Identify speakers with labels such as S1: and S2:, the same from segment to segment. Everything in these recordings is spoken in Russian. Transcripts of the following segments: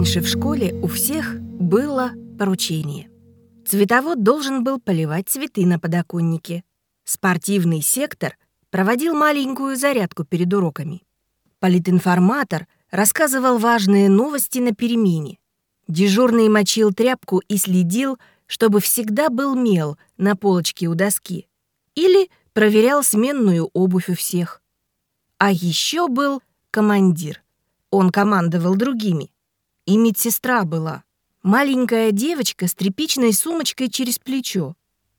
S1: Раньше в школе у всех было поручение. Цветовод должен был поливать цветы на подоконнике. Спортивный сектор проводил маленькую зарядку перед уроками. Политинформатор рассказывал важные новости на перемене. Дежурный мочил тряпку и следил, чтобы всегда был мел на полочке у доски. Или проверял сменную обувь у всех. А еще был командир. Он командовал другими. И медсестра была. Маленькая девочка с тряпичной сумочкой через плечо.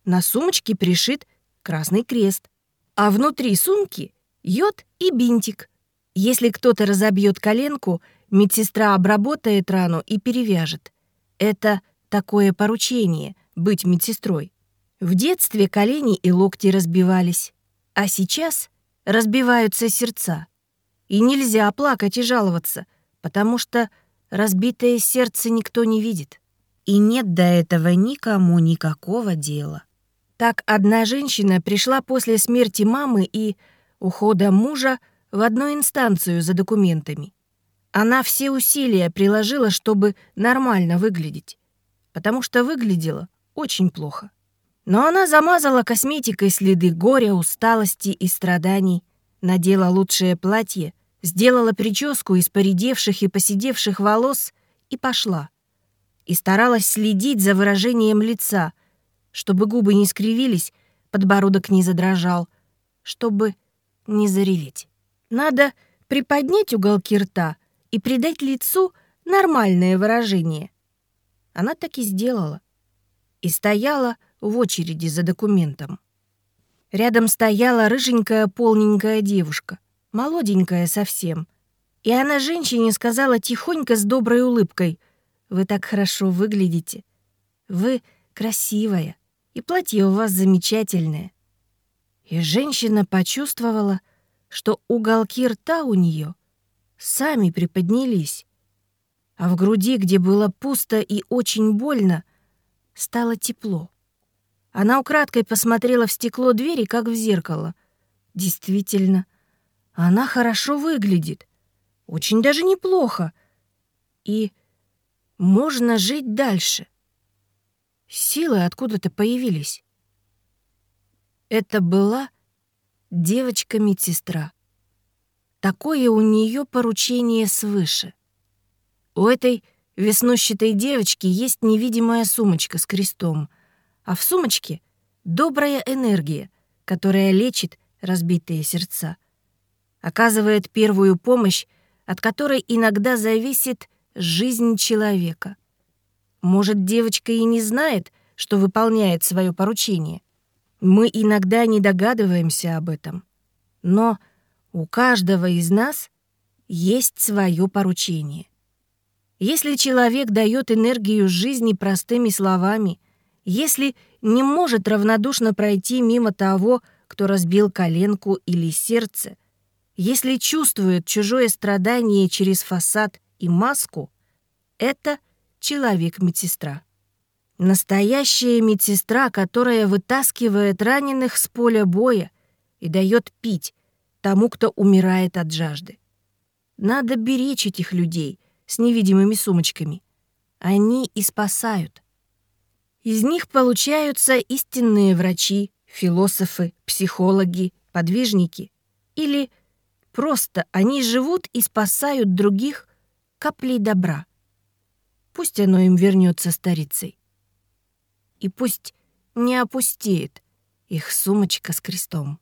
S1: На сумочке пришит красный крест. А внутри сумки йод и бинтик. Если кто-то разобьет коленку, медсестра обработает рану и перевяжет. Это такое поручение — быть медсестрой. В детстве колени и локти разбивались, а сейчас разбиваются сердца. И нельзя плакать и жаловаться, потому что разбитое сердце никто не видит. И нет до этого никому никакого дела. Так одна женщина пришла после смерти мамы и ухода мужа в одну инстанцию за документами. Она все усилия приложила, чтобы нормально выглядеть, потому что выглядела очень плохо. Но она замазала косметикой следы горя, усталости и страданий, надела лучшее платье, сделала прическу из поредевших и посидевших волос и пошла. И старалась следить за выражением лица, чтобы губы не скривились, подбородок не задрожал, чтобы не зареветь. Надо приподнять уголки рта и придать лицу нормальное выражение. Она так и сделала. И стояла в очереди за документом. Рядом стояла рыженькая полненькая девушка, молоденькая совсем. И она женщине сказала тихонько с доброй улыбкой, «Вы так хорошо выглядите. Вы красивая и платье у вас замечательное». И женщина почувствовала, что уголки рта у нее сами приподнялись, а в груди, где было пусто и очень больно, стало тепло. Она украдкой посмотрела в стекло двери, как в зеркало. Действительно, она хорошо выглядит. Очень даже неплохо. И можно жить дальше. Силы откуда-то появились. Это была девочка-медсестра. Такое у нее поручение свыше. У этой веснущатой девочки есть невидимая сумочка с крестом, а в сумочке — добрая энергия, которая лечит разбитые сердца. Оказывает первую помощь, от которой иногда зависит жизнь человека. Может, девочка и не знает, что выполняет свое поручение. Мы иногда не догадываемся об этом. Но у каждого из нас есть свое поручение. Если человек дает энергию жизни простыми словами, если не может равнодушно пройти мимо того, кто разбил коленку или сердце, если чувствует чужое страдание через фасад и маску, это — человек-медсестра. Настоящая медсестра, которая вытаскивает раненых с поля боя и дает пить тому, кто умирает от жажды. Надо беречь этих людей с невидимыми сумочками. Они и спасают. Из них получаются истинные врачи, философы, психологи, подвижники. Или просто они живут и спасают других каплей добра. Пусть оно им вернется старицей. И пусть не опустеет их сумочка с крестом.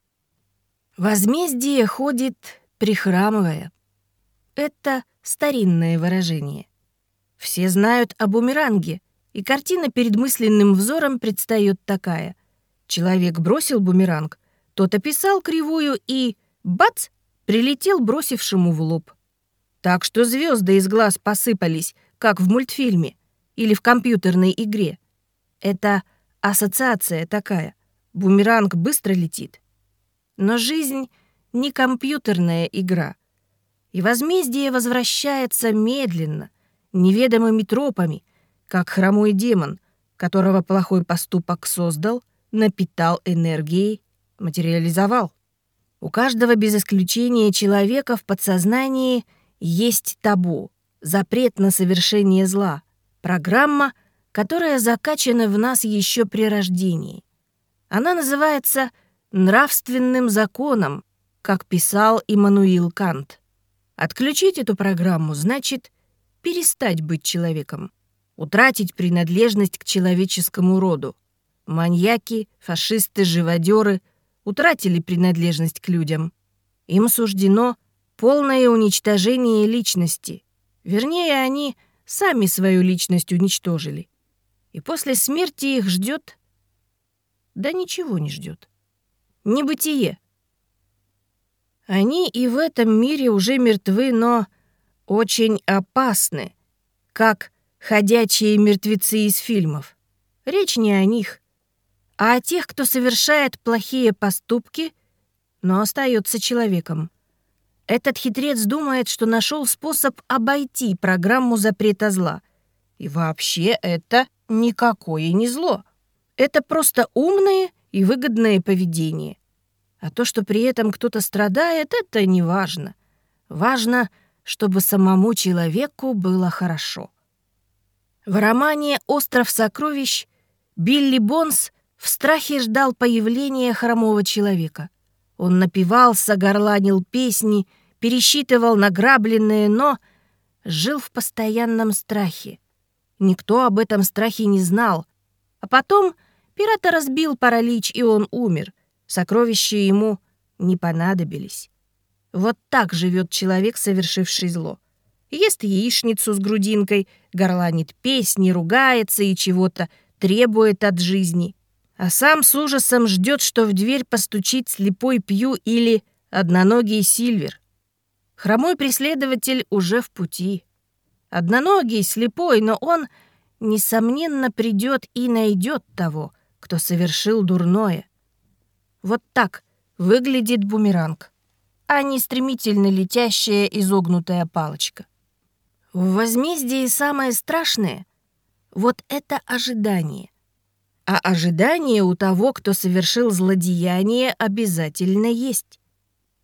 S1: Возмездие ходит, прихрамывая. Это старинное выражение. Все знают о бумеранге, и картина перед мысленным взором предстает такая. Человек бросил бумеранг, тот описал кривую и, бац, прилетел бросившему в лоб. Так что звезды из глаз посыпались, как в мультфильме или в компьютерной игре. Это ассоциация такая. Бумеранг быстро летит. Но жизнь не компьютерная игра. И возмездие возвращается медленно, неведомыми тропами, как хромой демон, которого плохой поступок создал, напитал энергией, материализовал. У каждого без исключения человека в подсознании есть табу, запрет на совершение зла, программа, которая закачана в нас еще при рождении. Она называется нравственным законом, как писал Иммануил Кант. Отключить эту программу значит перестать быть человеком, утратить принадлежность к человеческому роду. Маньяки, фашисты, живодеры утратили принадлежность к людям. Им суждено полное уничтожение личности. Вернее, они сами свою личность уничтожили. И после смерти их ждет... Да ничего не ждет. Небытие. Они и в этом мире уже мертвы, но очень опасны, как ходячие мертвецы из фильмов. Речь не о них, а о тех, кто совершает плохие поступки, но остается человеком. Этот хитрец думает, что нашел способ обойти программу запрета зла. И вообще это никакое не зло. Это просто умное и выгодное поведение. А то, что при этом кто-то страдает, это не важно. Важно, чтобы самому человеку было хорошо. В романе «Остров сокровищ» Билли Бонс в страхе ждал появления хромого человека. Он напивался, горланил песни, пересчитывал награбленные, но жил в постоянном страхе. Никто об этом страхе не знал. А потом пирата разбил паралич, и он умер. Сокровища ему не понадобились. Вот так живет человек, совершивший зло. Ест яичницу с грудинкой, горланит песни, ругается и чего-то требует от жизни. А сам с ужасом ждет, что в дверь постучит слепой Пью или одноногий Сильвер. Хромой преследователь уже в пути. Одноногий, слепой, но он, несомненно, придет и найдет того, кто совершил дурное. Вот так выглядит бумеранг, а не стремительно летящая изогнутая палочка. В возмездии самое страшное — вот это ожидание. А ожидание у того, кто совершил злодеяние, обязательно есть.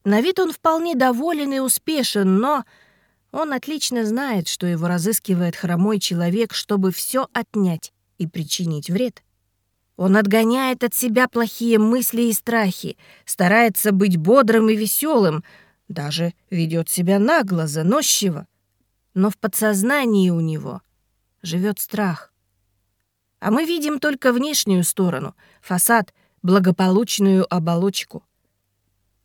S1: На вид он вполне доволен и успешен, но он отлично знает, что его разыскивает хромой человек, чтобы все отнять и причинить вред. Он отгоняет от себя плохие мысли и страхи, старается быть бодрым и веселым, даже ведет себя нагло, заносчиво. Но в подсознании у него живет страх. А мы видим только внешнюю сторону, фасад, благополучную оболочку.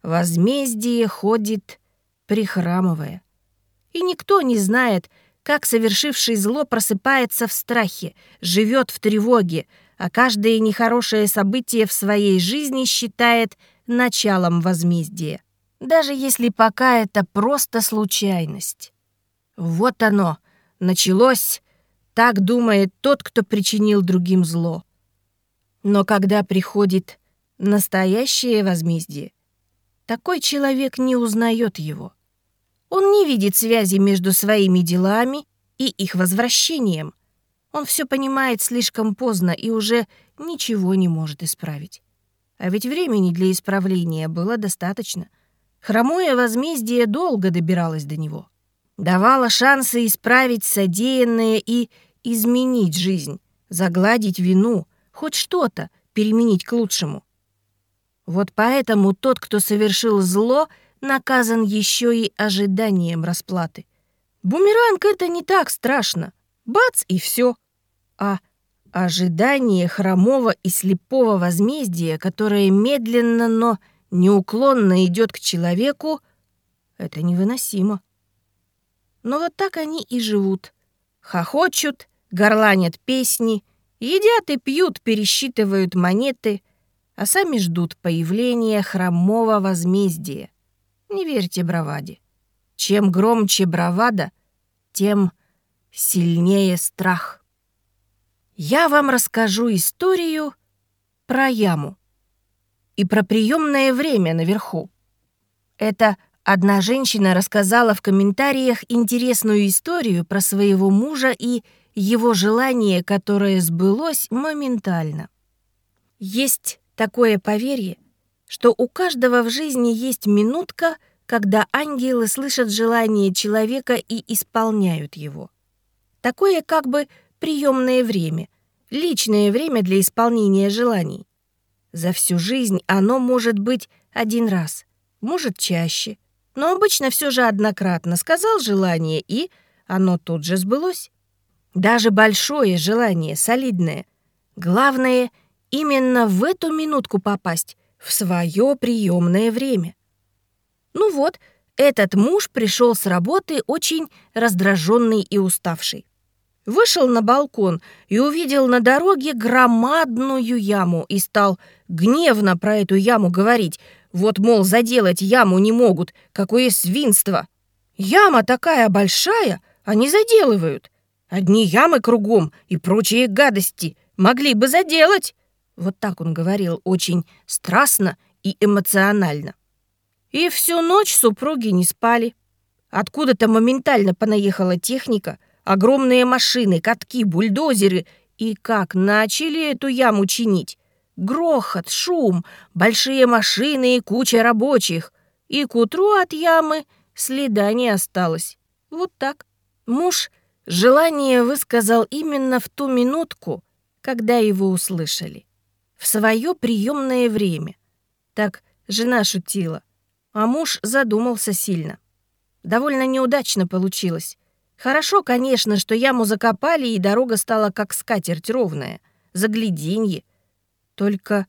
S1: Возмездие ходит, прихрамывая. И никто не знает, как совершивший зло просыпается в страхе, живет в тревоге, а каждое нехорошее событие в своей жизни считает началом возмездия, даже если пока это просто случайность. Вот оно, началось, так думает тот, кто причинил другим зло. Но когда приходит настоящее возмездие, такой человек не узнает его. Он не видит связи между своими делами и их возвращением, он все понимает слишком поздно и уже ничего не может исправить. А ведь времени для исправления было достаточно. Хромое возмездие долго добиралось до него. Давало шансы исправить содеянное и изменить жизнь, загладить вину, хоть что-то переменить к лучшему. Вот поэтому тот, кто совершил зло, наказан еще и ожиданием расплаты. Бумеранг — это не так страшно. Бац, и все. А ожидание хромого и слепого возмездия, которое медленно, но неуклонно идет к человеку, это невыносимо. Но вот так они и живут. Хохочут, горланят песни, едят и пьют, пересчитывают монеты, а сами ждут появления хромого возмездия. Не верьте браваде. Чем громче бравада, тем сильнее страх. Я вам расскажу историю про яму и про приемное время наверху. Это одна женщина рассказала в комментариях интересную историю про своего мужа и его желание, которое сбылось моментально. Есть такое поверье, что у каждого в жизни есть минутка, когда ангелы слышат желание человека и исполняют его. Такое как бы приемное время, личное время для исполнения желаний. За всю жизнь оно может быть один раз, может чаще, но обычно все же однократно сказал желание, и оно тут же сбылось. Даже большое желание, солидное. Главное, именно в эту минутку попасть, в свое приемное время. Ну вот, этот муж пришел с работы очень раздраженный и уставший. Вышел на балкон и увидел на дороге громадную яму и стал гневно про эту яму говорить. Вот, мол, заделать яму не могут, какое свинство. Яма такая большая, они заделывают. Одни ямы кругом и прочие гадости могли бы заделать. Вот так он говорил очень страстно и эмоционально. И всю ночь супруги не спали. Откуда-то моментально понаехала техника, огромные машины, катки, бульдозеры. И как начали эту яму чинить? Грохот, шум, большие машины и куча рабочих. И к утру от ямы следа не осталось. Вот так. Муж желание высказал именно в ту минутку, когда его услышали. В свое приемное время. Так жена шутила. А муж задумался сильно. Довольно неудачно получилось. Хорошо, конечно, что яму закопали, и дорога стала как скатерть ровная. Загляденье. Только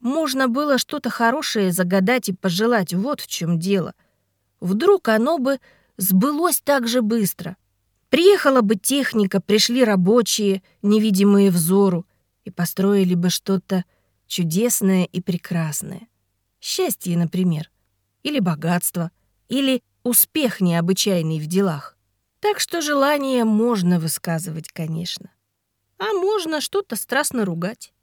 S1: можно было что-то хорошее загадать и пожелать, вот в чем дело. Вдруг оно бы сбылось так же быстро. Приехала бы техника, пришли рабочие, невидимые взору, и построили бы что-то чудесное и прекрасное. Счастье, например или богатство, или успех необычайный в делах. Так что желание можно высказывать, конечно. А можно что-то страстно ругать.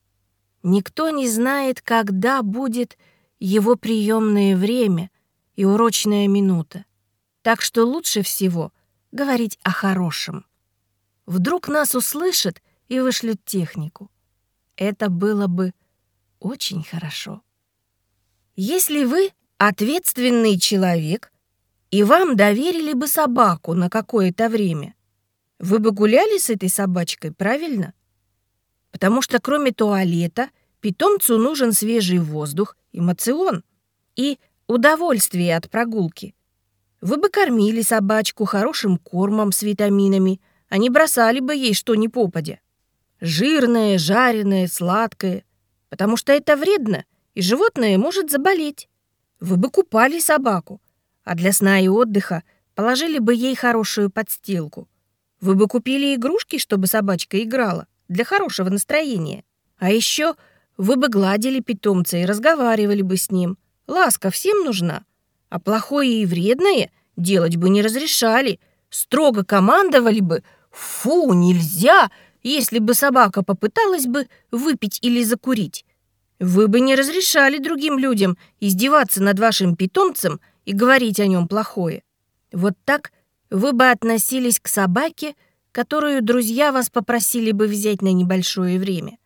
S1: Никто не знает, когда будет его приемное время и урочная минута. Так что лучше всего говорить о хорошем. Вдруг нас услышат и вышлют технику. Это было бы очень хорошо. Если вы ответственный человек, и вам доверили бы собаку на какое-то время, вы бы гуляли с этой собачкой, правильно? Потому что кроме туалета питомцу нужен свежий воздух, эмоцион и удовольствие от прогулки. Вы бы кормили собачку хорошим кормом с витаминами, а не бросали бы ей что ни попадя. Жирное, жареное, сладкое. Потому что это вредно, и животное может заболеть. Вы бы купали собаку, а для сна и отдыха положили бы ей хорошую подстилку. Вы бы купили игрушки, чтобы собачка играла, для хорошего настроения. А еще вы бы гладили питомца и разговаривали бы с ним. Ласка всем нужна. А плохое и вредное делать бы не разрешали. Строго командовали бы «Фу, нельзя!» если бы собака попыталась бы выпить или закурить. Вы бы не разрешали другим людям издеваться над вашим питомцем и говорить о нем плохое. Вот так вы бы относились к собаке, которую друзья вас попросили бы взять на небольшое время.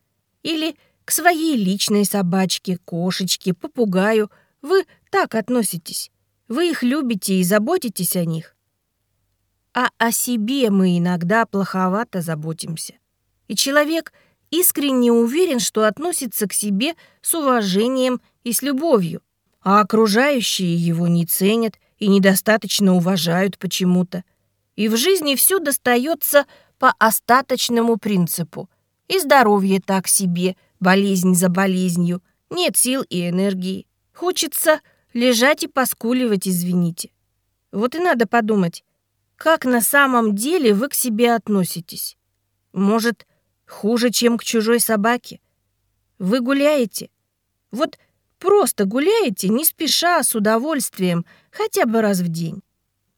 S1: Или к своей личной собачке, кошечке, попугаю. Вы так относитесь. Вы их любите и заботитесь о них. А о себе мы иногда плоховато заботимся. И человек — искренне уверен, что относится к себе с уважением и с любовью, а окружающие его не ценят и недостаточно уважают почему-то. И в жизни все достается по остаточному принципу. И здоровье так себе, болезнь за болезнью, нет сил и энергии. Хочется лежать и поскуливать, извините. Вот и надо подумать, как на самом деле вы к себе относитесь. Может, Хуже, чем к чужой собаке. Вы гуляете. Вот просто гуляете, не спеша, с удовольствием, хотя бы раз в день.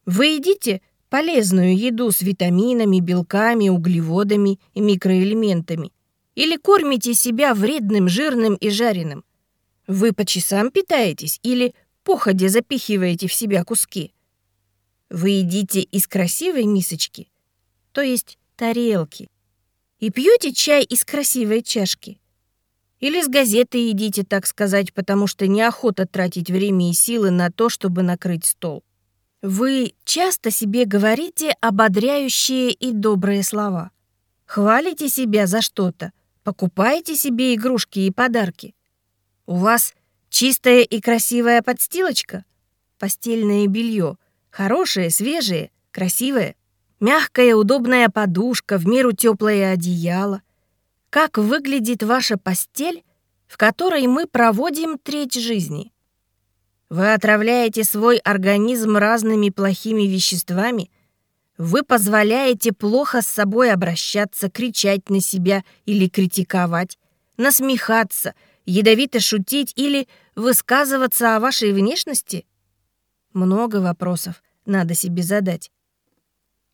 S1: Вы едите полезную еду с витаминами, белками, углеводами и микроэлементами. Или кормите себя вредным, жирным и жареным. Вы по часам питаетесь или походе запихиваете в себя куски. Вы едите из красивой мисочки, то есть тарелки и пьете чай из красивой чашки? Или с газеты идите, так сказать, потому что неохота тратить время и силы на то, чтобы накрыть стол. Вы часто себе говорите ободряющие и добрые слова. Хвалите себя за что-то, покупаете себе игрушки и подарки. У вас чистая и красивая подстилочка, постельное белье, хорошее, свежее, красивое, мягкая, удобная подушка, в меру теплое одеяло. Как выглядит ваша постель, в которой мы проводим треть жизни? Вы отравляете свой организм разными плохими веществами. Вы позволяете плохо с собой обращаться, кричать на себя или критиковать, насмехаться, ядовито шутить или высказываться о вашей внешности? Много вопросов надо себе задать.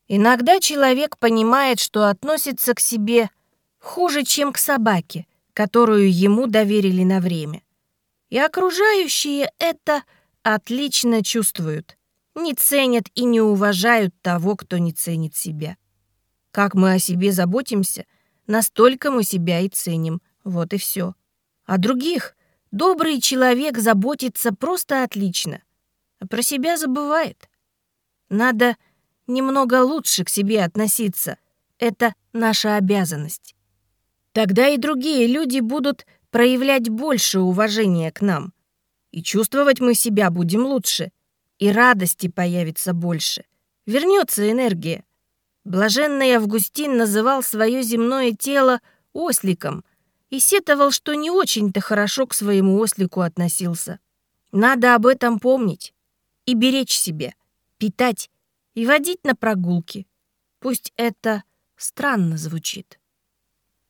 S1: Иногда человек понимает, что относится к себе хуже, чем к собаке, которую ему доверили на время. И окружающие это отлично чувствуют, не ценят и не уважают того, кто не ценит себя. Как мы о себе заботимся, настолько мы себя и ценим. Вот и все. А других добрый человек заботится просто отлично, а про себя забывает. Надо немного лучше к себе относиться. Это наша обязанность. Тогда и другие люди будут проявлять больше уважения к нам. И чувствовать мы себя будем лучше. И радости появится больше. Вернется энергия. Блаженный Августин называл свое земное тело осликом и сетовал, что не очень-то хорошо к своему ослику относился. Надо об этом помнить и беречь себя, питать и водить на прогулки. Пусть это странно звучит.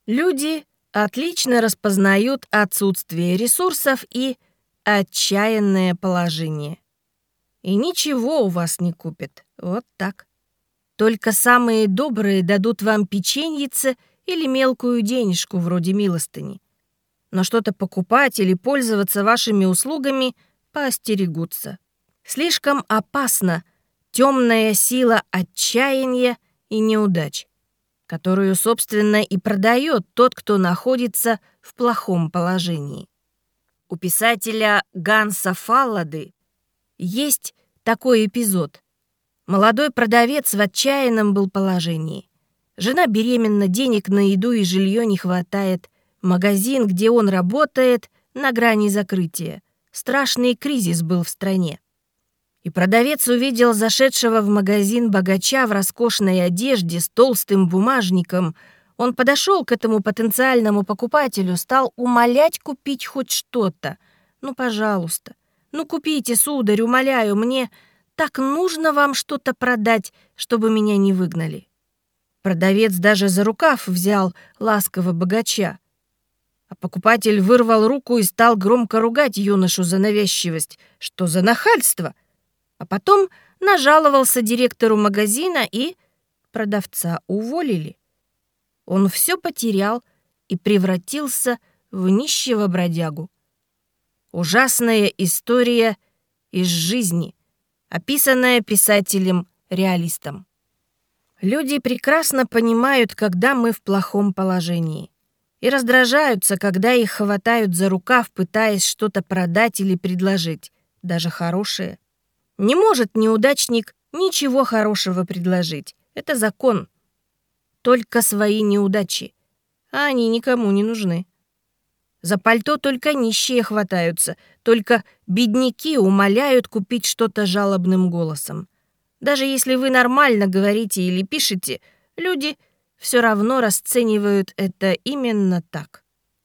S1: Люди отлично распознают отсутствие ресурсов и отчаянное положение. И ничего у вас не купят. Вот так. Только самые добрые дадут вам печеньице или мелкую денежку вроде милостыни. Но что-то покупать или пользоваться вашими услугами поостерегутся. Слишком опасно темная сила отчаяния и неудач которую, собственно, и продает тот, кто находится в плохом положении. У писателя Ганса Фаллады есть такой эпизод. Молодой продавец в отчаянном был положении. Жена беременна, денег на еду и жилье не хватает. Магазин, где он работает, на грани закрытия. Страшный кризис был в стране. И продавец увидел зашедшего в магазин богача в роскошной одежде с толстым бумажником. Он подошел к этому потенциальному покупателю, стал умолять купить хоть что-то. «Ну, пожалуйста, ну купите, сударь, умоляю, мне так нужно вам что-то продать, чтобы меня не выгнали». Продавец даже за рукав взял ласково богача. А покупатель вырвал руку и стал громко ругать юношу за навязчивость. Что за нахальство? А потом нажаловался директору магазина и продавца уволили. Он все потерял и превратился в нищего бродягу. Ужасная история из жизни, описанная писателем-реалистом. Люди прекрасно понимают, когда мы в плохом положении, и раздражаются, когда их хватают за рукав, пытаясь что-то продать или предложить, даже хорошее. Не может неудачник ничего хорошего предложить. Это закон. Только свои неудачи. А они никому не нужны. За пальто только нищие хватаются, только бедняки умоляют купить что-то жалобным голосом. Даже если вы нормально говорите или пишете, люди все равно расценивают это именно так.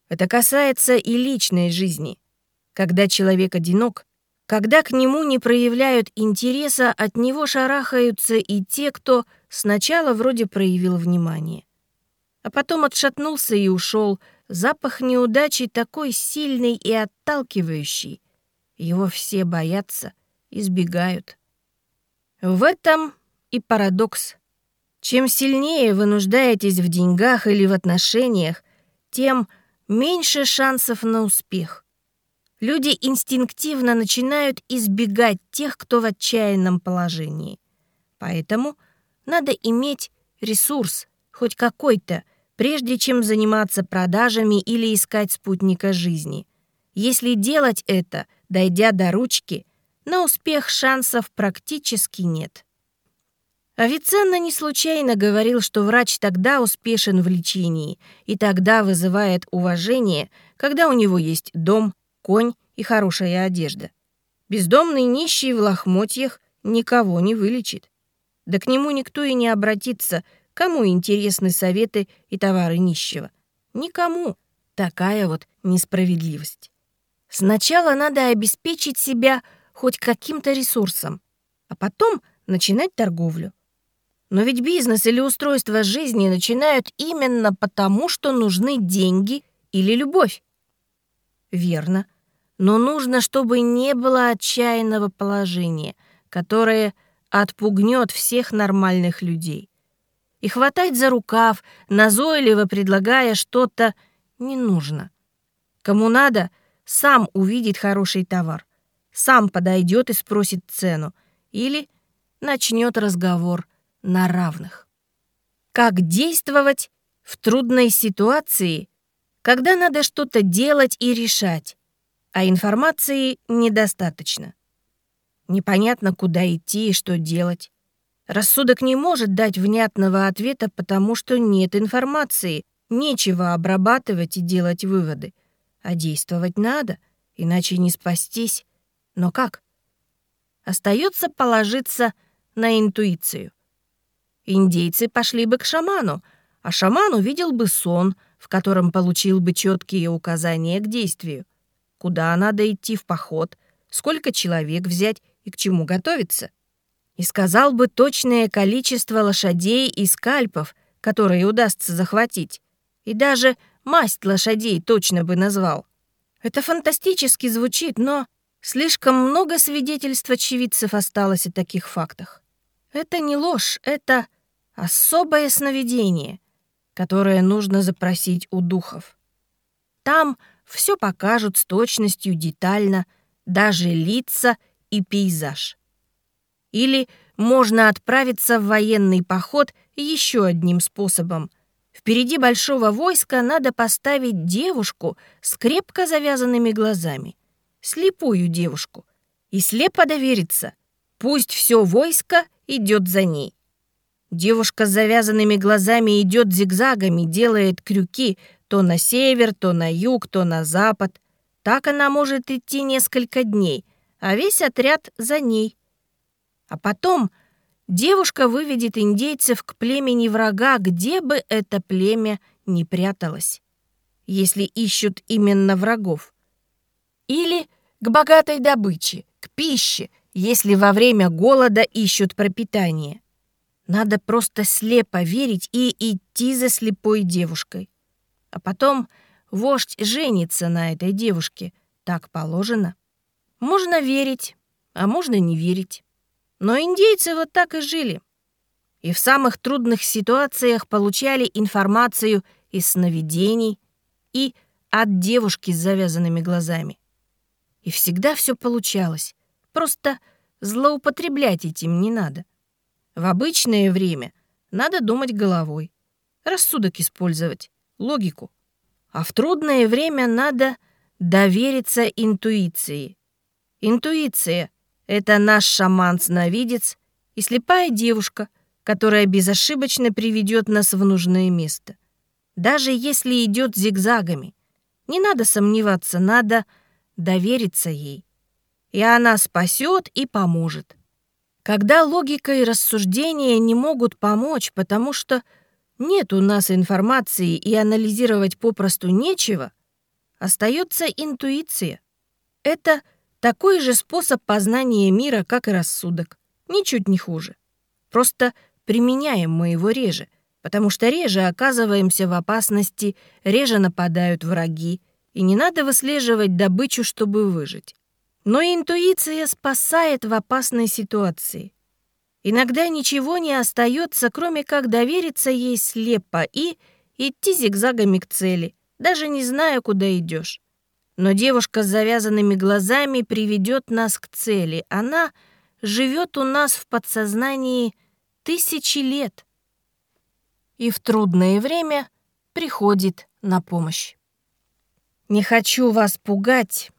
S1: Это касается и личной жизни. Когда человек одинок, когда к нему не проявляют интереса, от него шарахаются и те, кто сначала вроде проявил внимание. А потом отшатнулся и ушел. Запах неудачи такой сильный и отталкивающий. Его все боятся, избегают. В этом и парадокс. Чем сильнее вы нуждаетесь в деньгах или в отношениях, тем меньше шансов на успех. Люди инстинктивно начинают избегать тех, кто в отчаянном положении. Поэтому надо иметь ресурс, хоть какой-то, прежде чем заниматься продажами или искать спутника жизни. Если делать это, дойдя до ручки, на успех шансов практически нет. Авиценна не случайно говорил, что врач тогда успешен в лечении и тогда вызывает уважение, когда у него есть дом, конь и хорошая одежда. Бездомный нищий в лохмотьях никого не вылечит. Да к нему никто и не обратится, кому интересны советы и товары нищего. Никому. Такая вот несправедливость. Сначала надо обеспечить себя хоть каким-то ресурсом, а потом начинать торговлю. Но ведь бизнес или устройство жизни начинают именно потому, что нужны деньги или любовь. Верно. Но нужно, чтобы не было отчаянного положения, которое отпугнет всех нормальных людей. И хватать за рукав, назойливо предлагая что-то, не нужно. Кому надо, сам увидит хороший товар, сам подойдет и спросит цену, или начнет разговор – на равных. Как действовать в трудной ситуации, когда надо что-то делать и решать, а информации недостаточно? Непонятно, куда идти и что делать. Рассудок не может дать внятного ответа, потому что нет информации, нечего обрабатывать и делать выводы. А действовать надо, иначе не спастись. Но как? Остается положиться на интуицию. Индейцы пошли бы к шаману, а шаман увидел бы сон, в котором получил бы четкие указания к действию. Куда надо идти в поход, сколько человек взять и к чему готовиться. И сказал бы точное количество лошадей и скальпов, которые удастся захватить. И даже масть лошадей точно бы назвал. Это фантастически звучит, но слишком много свидетельств очевидцев осталось о таких фактах. Это не ложь, это особое сновидение, которое нужно запросить у духов. Там все покажут с точностью детально, даже лица и пейзаж. Или можно отправиться в военный поход еще одним способом. Впереди большого войска надо поставить девушку с крепко завязанными глазами, слепую девушку, и слепо довериться. Пусть все войско идет за ней. Девушка с завязанными глазами идет зигзагами, делает крюки то на север, то на юг, то на запад. Так она может идти несколько дней, а весь отряд за ней. А потом девушка выведет индейцев к племени врага, где бы это племя ни пряталось, если ищут именно врагов. Или к богатой добыче, к пище, если во время голода ищут пропитание. Надо просто слепо верить и идти за слепой девушкой. А потом вождь женится на этой девушке. Так положено. Можно верить, а можно не верить. Но индейцы вот так и жили. И в самых трудных ситуациях получали информацию из сновидений и от девушки с завязанными глазами. И всегда все получалось. Просто злоупотреблять этим не надо. В обычное время надо думать головой, рассудок использовать, логику. А в трудное время надо довериться интуиции. Интуиция — это наш шаман-сновидец и слепая девушка, которая безошибочно приведет нас в нужное место. Даже если идет зигзагами. Не надо сомневаться, надо довериться ей. И она спасет и поможет. Когда логика и рассуждения не могут помочь, потому что нет у нас информации и анализировать попросту нечего, остается интуиция. Это такой же способ познания мира, как и рассудок, ничуть не хуже. Просто применяем мы его реже, потому что реже оказываемся в опасности, реже нападают враги, и не надо выслеживать добычу, чтобы выжить. Но интуиция спасает в опасной ситуации. Иногда ничего не остается, кроме как довериться ей слепо и идти зигзагами к цели, даже не зная, куда идешь. Но девушка с завязанными глазами приведет нас к цели. Она живет у нас в подсознании тысячи лет. И в трудное время приходит на помощь. Не хочу вас пугать,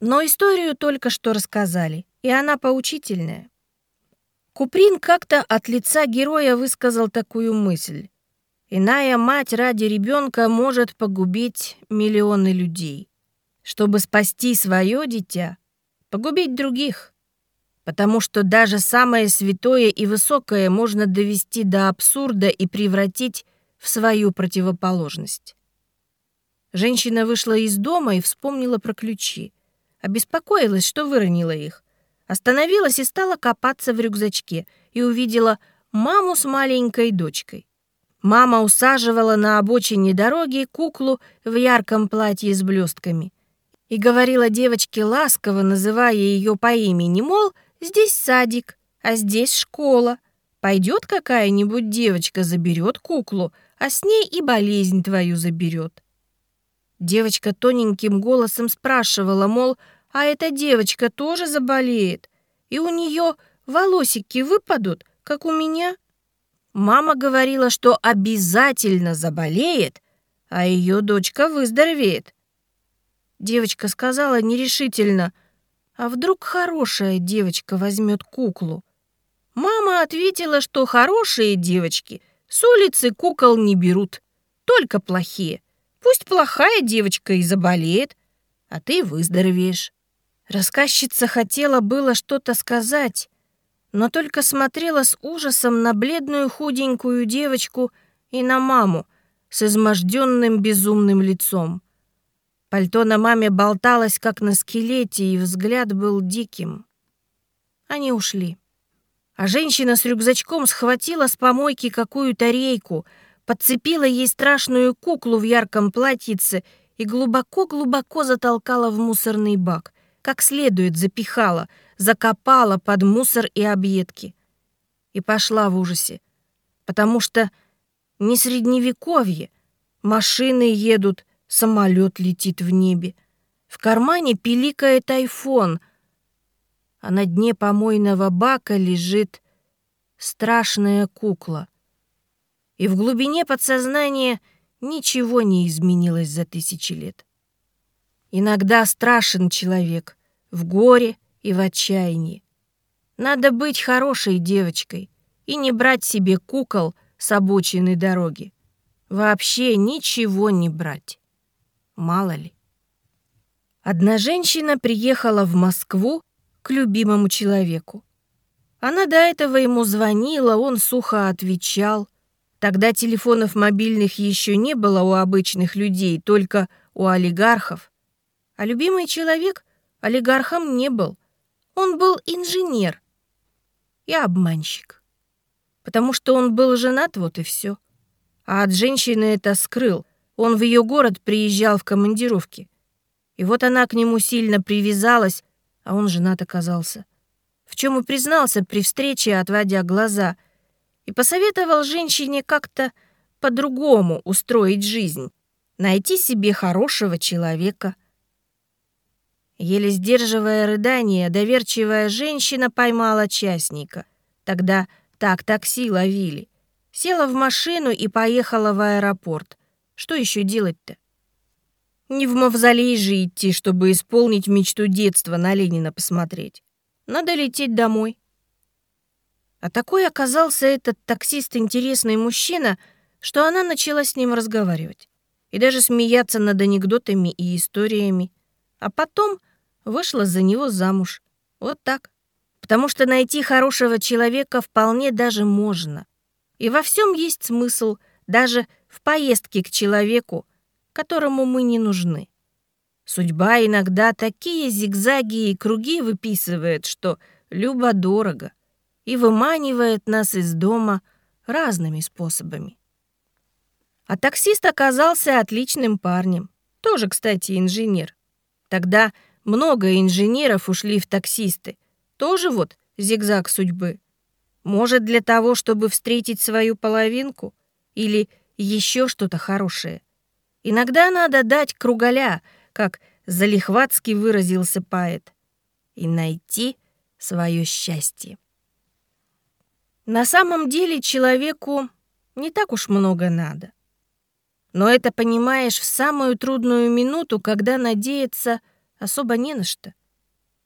S1: но историю только что рассказали, и она поучительная. Куприн как-то от лица героя высказал такую мысль. Иная мать ради ребенка может погубить миллионы людей. Чтобы спасти свое дитя, погубить других. Потому что даже самое святое и высокое можно довести до абсурда и превратить в свою противоположность. Женщина вышла из дома и вспомнила про ключи. Обеспокоилась, что выронила их. Остановилась и стала копаться в рюкзачке и увидела маму с маленькой дочкой. Мама усаживала на обочине дороги куклу в ярком платье с блестками и говорила девочке ласково, называя ее по имени, мол, здесь садик, а здесь школа. Пойдет какая-нибудь девочка, заберет куклу, а с ней и болезнь твою заберет. Девочка тоненьким голосом спрашивала, мол, а эта девочка тоже заболеет, и у нее волосики выпадут, как у меня? Мама говорила, что обязательно заболеет, а ее дочка выздоровеет. Девочка сказала нерешительно, а вдруг хорошая девочка возьмет куклу? Мама ответила, что хорошие девочки с улицы кукол не берут, только плохие. Пусть плохая девочка и заболеет, а ты выздоровеешь. Рассказчица хотела было что-то сказать, но только смотрела с ужасом на бледную худенькую девочку и на маму с изможденным безумным лицом. Пальто на маме болталось, как на скелете, и взгляд был диким. Они ушли. А женщина с рюкзачком схватила с помойки какую-то рейку, подцепила ей страшную куклу в ярком платьице и глубоко-глубоко затолкала в мусорный бак, как следует запихала — закопала под мусор и объедки. И пошла в ужасе, потому что не средневековье, машины едут, самолет летит в небе. В кармане пиликает айфон, а на дне помойного бака лежит страшная кукла. И в глубине подсознания ничего не изменилось за тысячи лет. Иногда страшен человек в горе и в отчаянии. Надо быть хорошей девочкой и не брать себе кукол с обочины дороги. Вообще ничего не брать. Мало ли. Одна женщина приехала в Москву к любимому человеку. Она до этого ему звонила, он сухо отвечал. Тогда телефонов мобильных еще не было у обычных людей, только у олигархов. А любимый человек олигархом не был. Он был инженер и обманщик. Потому что он был женат, вот и все. А от женщины это скрыл. Он в ее город приезжал в командировки. И вот она к нему сильно привязалась, а он женат оказался. В чем и признался при встрече, отводя глаза. И посоветовал женщине как-то по-другому устроить жизнь. Найти себе хорошего человека — Еле сдерживая рыдание, доверчивая женщина поймала частника. Тогда так такси ловили. Села в машину и поехала в аэропорт. Что еще делать-то? Не в мавзолей же идти, чтобы исполнить мечту детства на Ленина посмотреть. Надо лететь домой. А такой оказался этот таксист интересный мужчина, что она начала с ним разговаривать. И даже смеяться над анекдотами и историями. А потом вышла за него замуж. Вот так. Потому что найти хорошего человека вполне даже можно. И во всем есть смысл, даже в поездке к человеку, которому мы не нужны. Судьба иногда такие зигзаги и круги выписывает, что любо-дорого, и выманивает нас из дома разными способами. А таксист оказался отличным парнем. Тоже, кстати, инженер. Тогда много инженеров ушли в таксисты. Тоже вот зигзаг судьбы. Может, для того, чтобы встретить свою половинку? Или еще что-то хорошее? Иногда надо дать кругаля, как залихватски выразился поэт, и найти свое счастье. На самом деле человеку не так уж много надо. Но это понимаешь в самую трудную минуту, когда надеяться особо не на что.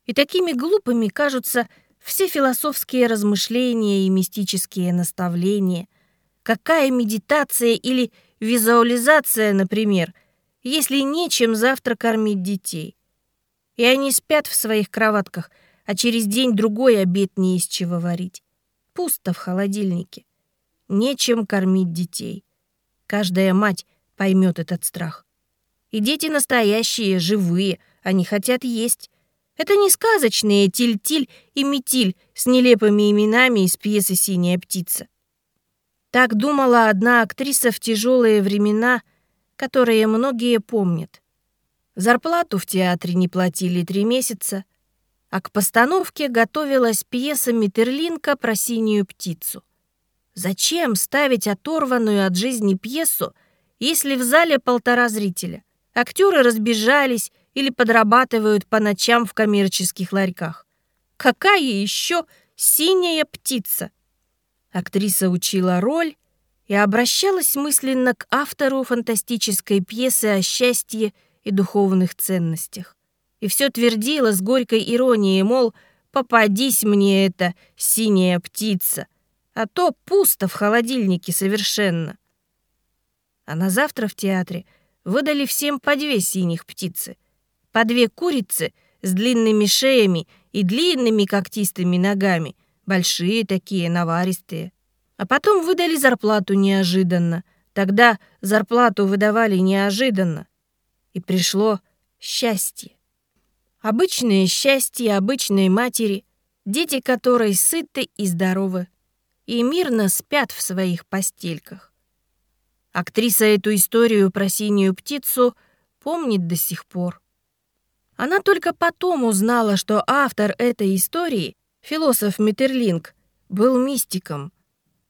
S1: И такими глупыми кажутся все философские размышления и мистические наставления. Какая медитация или визуализация, например, если нечем завтра кормить детей? И они спят в своих кроватках, а через день-другой обед не из чего варить. Пусто в холодильнике. Нечем кормить детей. Каждая мать поймет этот страх. И дети настоящие, живые, они хотят есть. Это не сказочные Тиль-Тиль и Метиль с нелепыми именами из пьесы «Синяя птица». Так думала одна актриса в тяжелые времена, которые многие помнят. Зарплату в театре не платили три месяца, а к постановке готовилась пьеса Митерлинка про синюю птицу. Зачем ставить оторванную от жизни пьесу, если в зале полтора зрителя? Актеры разбежались или подрабатывают по ночам в коммерческих ларьках. Какая еще синяя птица? Актриса учила роль и обращалась мысленно к автору фантастической пьесы о счастье и духовных ценностях. И все твердила с горькой иронией, мол, «попадись мне эта синяя птица», а то пусто в холодильнике совершенно. А на завтра в театре выдали всем по две синих птицы, по две курицы с длинными шеями и длинными когтистыми ногами, большие такие, наваристые. А потом выдали зарплату неожиданно. Тогда зарплату выдавали неожиданно. И пришло счастье. Обычное счастье обычной матери, дети которой сыты и здоровы и мирно спят в своих постельках. Актриса эту историю про синюю птицу помнит до сих пор. Она только потом узнала, что автор этой истории, философ Метерлинг, был мистиком.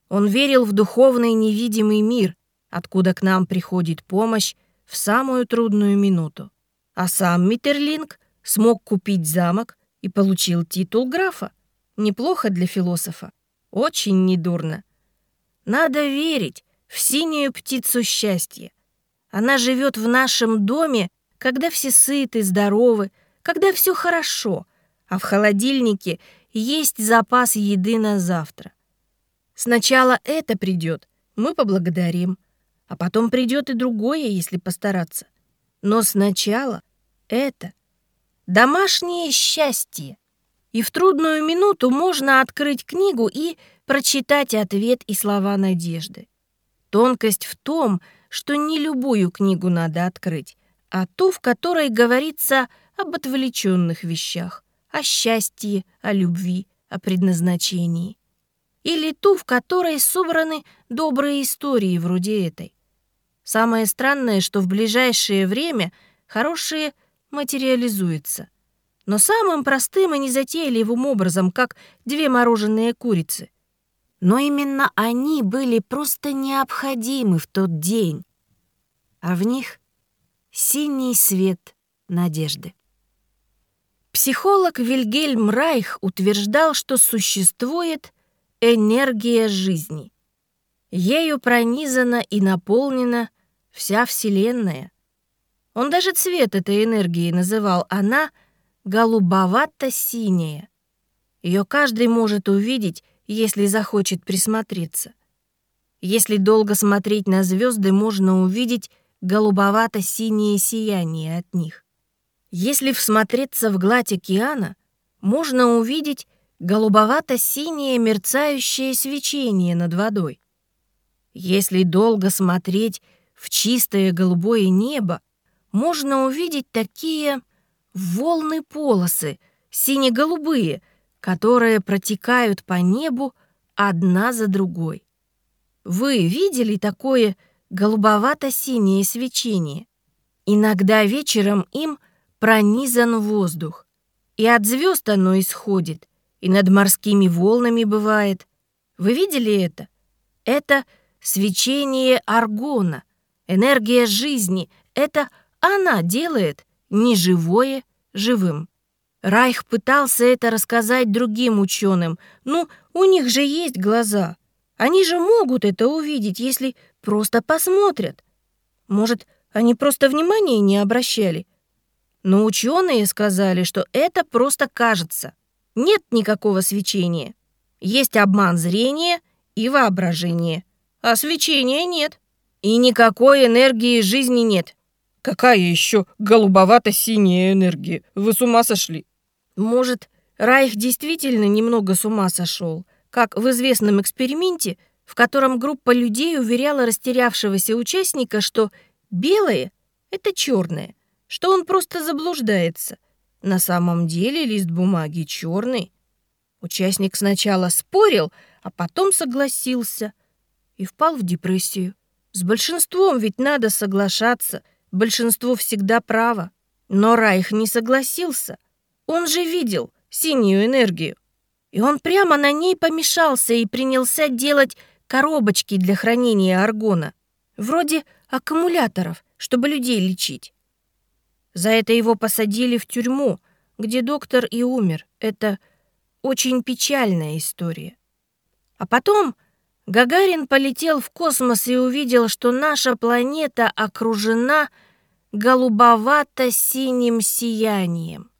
S1: Он верил в духовный невидимый мир, откуда к нам приходит помощь в самую трудную минуту. А сам Миттерлинг смог купить замок и получил титул графа. Неплохо для философа. Очень недурно. Надо верить в синюю птицу счастья. Она живет в нашем доме, когда все сыты, здоровы, когда все хорошо, а в холодильнике есть запас еды на завтра. Сначала это придет, мы поблагодарим, а потом придет и другое, если постараться. Но сначала это домашнее счастье. И в трудную минуту можно открыть книгу и прочитать ответ и слова надежды. Тонкость в том, что не любую книгу надо открыть, а ту, в которой говорится об отвлеченных вещах, о счастье, о любви, о предназначении. Или ту, в которой собраны добрые истории вроде этой. Самое странное, что в ближайшее время хорошие материализуются. Но самым простым и незатейливым образом, как две мороженые курицы но именно они были просто необходимы в тот день, а в них синий свет надежды. Психолог Вильгельм Райх утверждал, что существует энергия жизни. Ею пронизана и наполнена вся Вселенная. Он даже цвет этой энергии называл, она голубовато-синяя. Ее каждый может увидеть если захочет присмотреться. Если долго смотреть на звезды, можно увидеть голубовато-синее сияние от них. Если всмотреться в гладь океана, можно увидеть голубовато-синее мерцающее свечение над водой. Если долго смотреть в чистое голубое небо, можно увидеть такие волны-полосы, сине-голубые — которые протекают по небу одна за другой. Вы видели такое голубовато-синее свечение? Иногда вечером им пронизан воздух, и от звезд оно исходит, и над морскими волнами бывает. Вы видели это? Это свечение аргона, энергия жизни. Это она делает неживое живым. Райх пытался это рассказать другим ученым. Ну, у них же есть глаза. Они же могут это увидеть, если просто посмотрят. Может, они просто внимания не обращали? Но ученые сказали, что это просто кажется. Нет никакого свечения. Есть обман зрения и воображения. А свечения нет. И никакой энергии жизни нет.
S2: Какая еще голубовато-синяя энергия? Вы с ума сошли?
S1: Может, Райх действительно немного с ума сошел, как в известном эксперименте, в котором группа людей уверяла растерявшегося участника, что белое — это черное, что он просто заблуждается. На самом деле лист бумаги черный. Участник сначала спорил, а потом согласился и впал в депрессию. С большинством ведь надо соглашаться, большинство всегда право. Но Райх не согласился. Он же видел синюю энергию. И он прямо на ней помешался и принялся делать коробочки для хранения аргона. Вроде аккумуляторов, чтобы людей лечить. За это его посадили в тюрьму, где доктор и умер. Это очень печальная история. А потом Гагарин полетел в космос и увидел, что наша планета окружена голубовато-синим сиянием.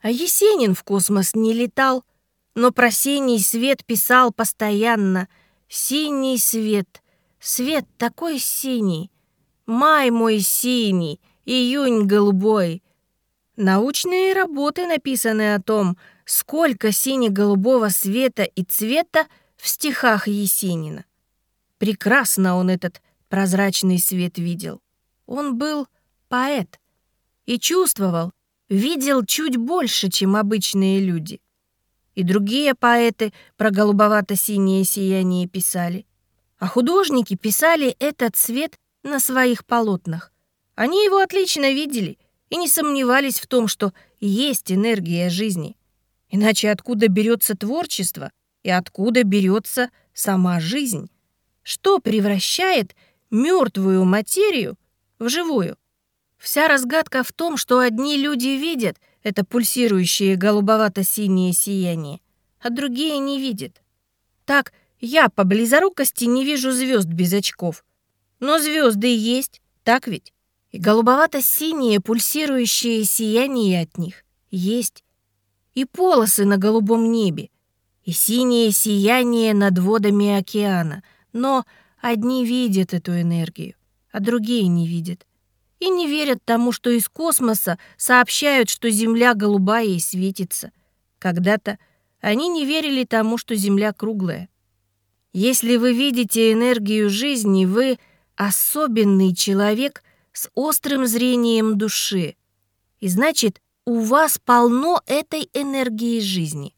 S1: А Есенин в космос не летал, но про синий свет писал постоянно. Синий свет, свет такой синий, май мой синий, июнь голубой. Научные работы написаны о том, сколько сине-голубого света и цвета в стихах Есенина. Прекрасно он этот прозрачный свет видел. Он был поэт и чувствовал, видел чуть больше, чем обычные люди. И другие поэты про голубовато-синее сияние писали. А художники писали этот цвет на своих полотнах. Они его отлично видели и не сомневались в том, что есть энергия жизни. Иначе откуда берется творчество и откуда берется сама жизнь? Что превращает мертвую материю в живую? Вся разгадка в том, что одни люди видят это пульсирующее голубовато-синее сияние, а другие не видят. Так, я по близорукости не вижу звезд без очков. Но звезды есть, так ведь? И голубовато-синее пульсирующее сияние от них есть и полосы на голубом небе, и синее сияние над водами океана. Но одни видят эту энергию, а другие не видят. И не верят тому, что из космоса сообщают, что Земля голубая и светится. Когда-то они не верили тому, что Земля круглая. Если вы видите энергию жизни, вы особенный человек с острым зрением души. И значит, у вас полно этой энергии жизни.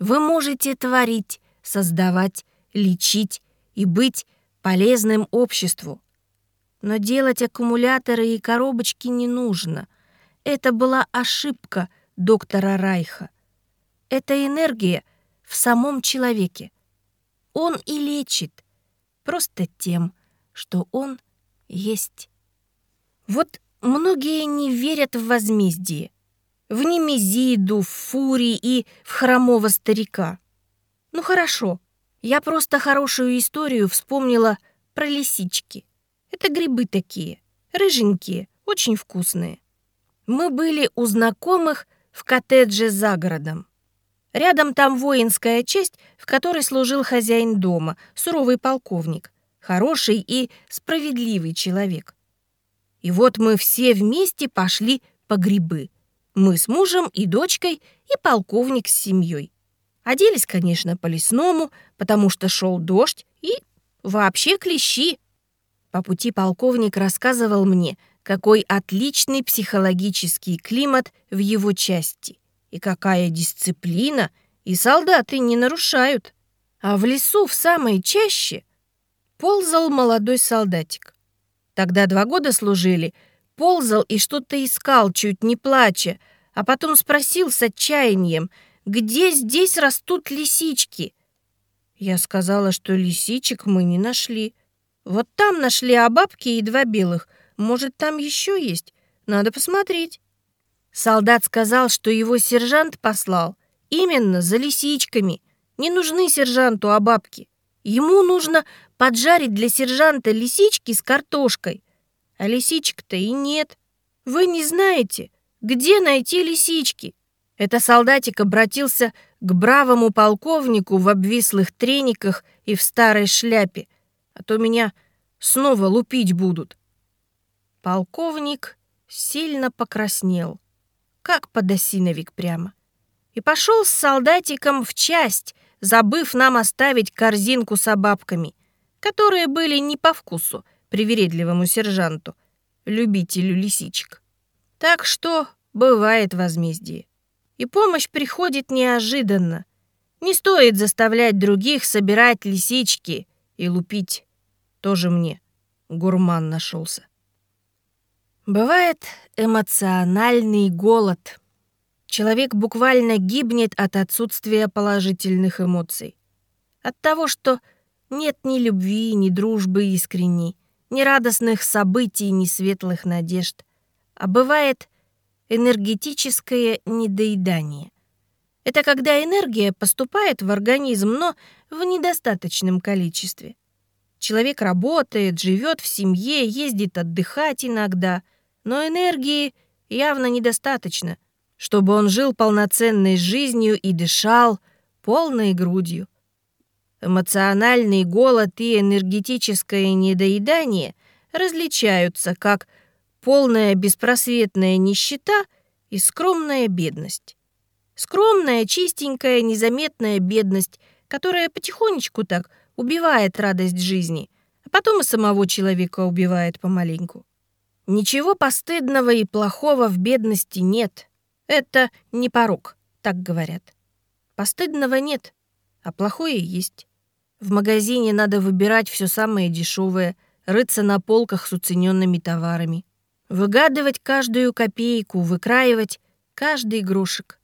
S1: Вы можете творить, создавать, лечить и быть полезным обществу. Но делать аккумуляторы и коробочки не нужно. Это была ошибка доктора Райха. Эта энергия в самом человеке. Он и лечит, просто тем, что он есть. Вот многие не верят в возмездие в Немезиду, в Фури и в хромого старика. Ну хорошо, я просто хорошую историю вспомнила про лисички. Это грибы такие, рыженькие, очень вкусные. Мы были у знакомых в коттедже за городом. Рядом там воинская часть, в которой служил хозяин дома, суровый полковник, хороший и справедливый человек. И вот мы все вместе пошли по грибы. Мы с мужем и дочкой, и полковник с семьей. Оделись, конечно, по-лесному, потому что шел дождь и вообще клещи. По пути полковник рассказывал мне, какой отличный психологический климат в его части и какая дисциплина, и солдаты не нарушают. А в лесу в самой чаще ползал молодой солдатик. Тогда два года служили — ползал и что-то искал, чуть не плача, а потом спросил с отчаянием, где здесь растут лисички. Я сказала, что лисичек мы не нашли. Вот там нашли а бабки и два белых. Может, там еще есть? Надо посмотреть. Солдат сказал, что его сержант послал. Именно за лисичками. Не нужны сержанту а бабки. Ему нужно поджарить для сержанта лисички с картошкой. А лисичек-то и нет. Вы не знаете, где найти лисички? Это солдатик обратился к бравому полковнику в обвислых трениках и в старой шляпе, а то меня снова лупить будут. Полковник сильно покраснел, как подосиновик прямо, и пошел с солдатиком в часть, забыв нам оставить корзинку с обабками, которые были не по вкусу привередливому сержанту, любителю лисичек. Так что бывает возмездие. И помощь приходит неожиданно. Не стоит заставлять других собирать лисички и лупить. Тоже мне гурман нашелся. Бывает эмоциональный голод. Человек буквально гибнет от отсутствия положительных эмоций. От того, что нет ни любви, ни дружбы искренней, ни радостных событий, ни светлых надежд. А бывает энергетическое недоедание. Это когда энергия поступает в организм, но в недостаточном количестве. Человек работает, живет в семье, ездит отдыхать иногда, но энергии явно недостаточно, чтобы он жил полноценной жизнью и дышал полной грудью. Эмоциональный голод и энергетическое недоедание различаются как полная беспросветная нищета и скромная бедность. Скромная, чистенькая, незаметная бедность, которая потихонечку так убивает радость жизни, а потом и самого человека убивает помаленьку. Ничего постыдного и плохого в бедности нет. Это не порог, так говорят. Постыдного нет, а плохое есть. В магазине надо выбирать все самое дешевое, рыться на полках с уцененными товарами. Выгадывать каждую копейку, выкраивать каждый грошек.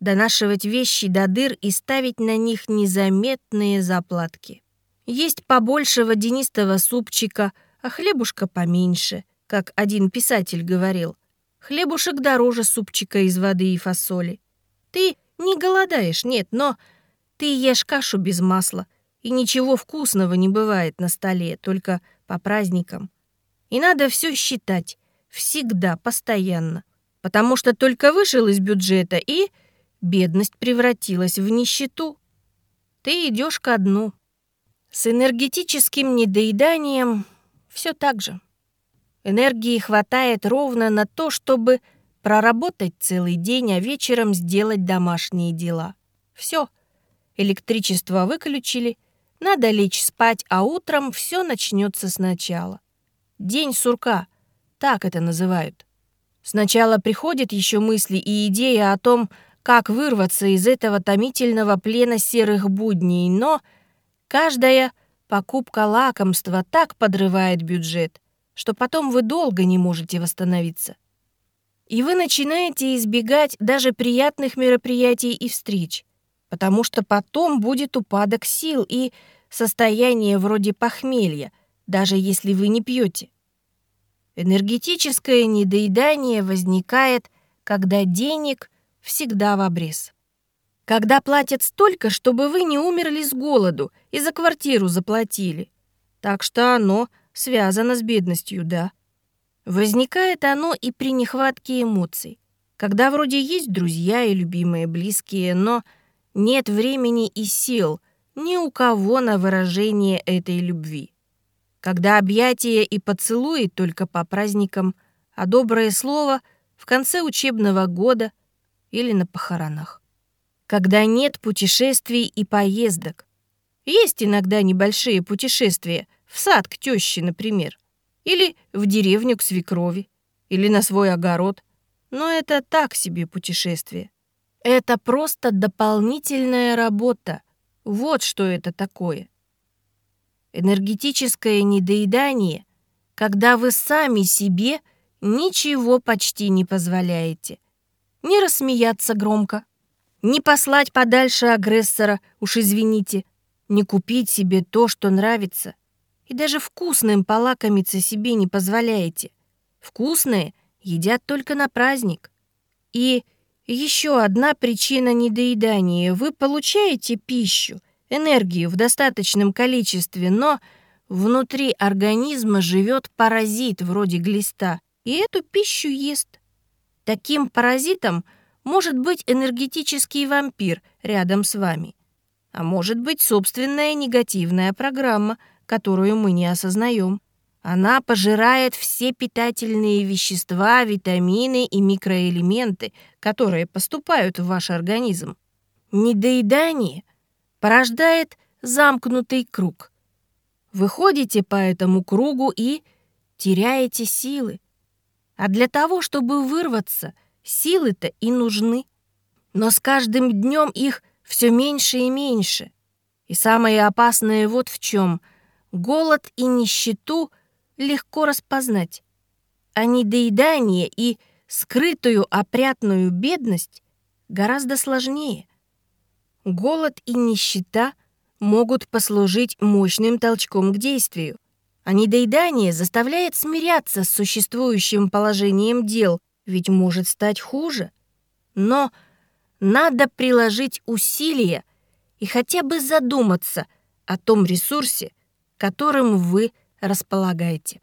S1: Донашивать вещи до дыр и ставить на них незаметные заплатки. Есть побольше водянистого супчика, а хлебушка поменьше, как один писатель говорил. Хлебушек дороже супчика из воды и фасоли. Ты не голодаешь, нет, но ты ешь кашу без масла, и ничего вкусного не бывает на столе, только по праздникам. И надо все считать, Всегда, постоянно. Потому что только вышел из бюджета, и бедность превратилась в нищету. Ты идешь ко дну. С энергетическим недоеданием все так же. Энергии хватает ровно на то, чтобы проработать целый день, а вечером сделать домашние дела. Все. Электричество выключили, надо лечь спать, а утром все начнется сначала. День сурка — так это называют. Сначала приходят еще мысли и идея о том, как вырваться из этого томительного плена серых будней, но каждая покупка лакомства так подрывает бюджет, что потом вы долго не можете восстановиться. И вы начинаете избегать даже приятных мероприятий и встреч, потому что потом будет упадок сил и состояние вроде похмелья, даже если вы не пьете. Энергетическое недоедание возникает, когда денег всегда в обрез. Когда платят столько, чтобы вы не умерли с голоду и за квартиру заплатили. Так что оно связано с бедностью, да. Возникает оно и при нехватке эмоций. Когда вроде есть друзья и любимые близкие, но нет времени и сил ни у кого на выражение этой любви когда объятия и поцелуи только по праздникам, а доброе слово в конце учебного года или на похоронах. Когда нет путешествий и поездок. Есть иногда небольшие путешествия, в сад к тёще, например, или в деревню к свекрови, или на свой огород. Но это так себе путешествие. Это просто дополнительная работа. Вот что это такое. Энергетическое недоедание, когда вы сами себе ничего почти не позволяете. Не рассмеяться громко, не послать подальше агрессора, уж извините, не купить себе то, что нравится. И даже вкусным полакомиться себе не позволяете. Вкусное едят только на праздник. И еще одна причина недоедания. Вы получаете пищу, энергию в достаточном количестве, но внутри организма живет паразит вроде глиста, и эту пищу ест. Таким паразитом может быть энергетический вампир рядом с вами, а может быть собственная негативная программа, которую мы не осознаем. Она пожирает все питательные вещества, витамины и микроэлементы, которые поступают в ваш организм. Недоедание порождает замкнутый круг. Вы ходите по этому кругу и теряете силы. А для того, чтобы вырваться, силы-то и нужны. Но с каждым днем их все меньше и меньше. И самое опасное вот в чем. Голод и нищету легко распознать. А недоедание и скрытую опрятную бедность гораздо сложнее. Голод и нищета могут послужить мощным толчком к действию, а недоедание заставляет смиряться с существующим положением дел, ведь может стать хуже. Но надо приложить усилия и хотя бы задуматься о том ресурсе, которым вы располагаете.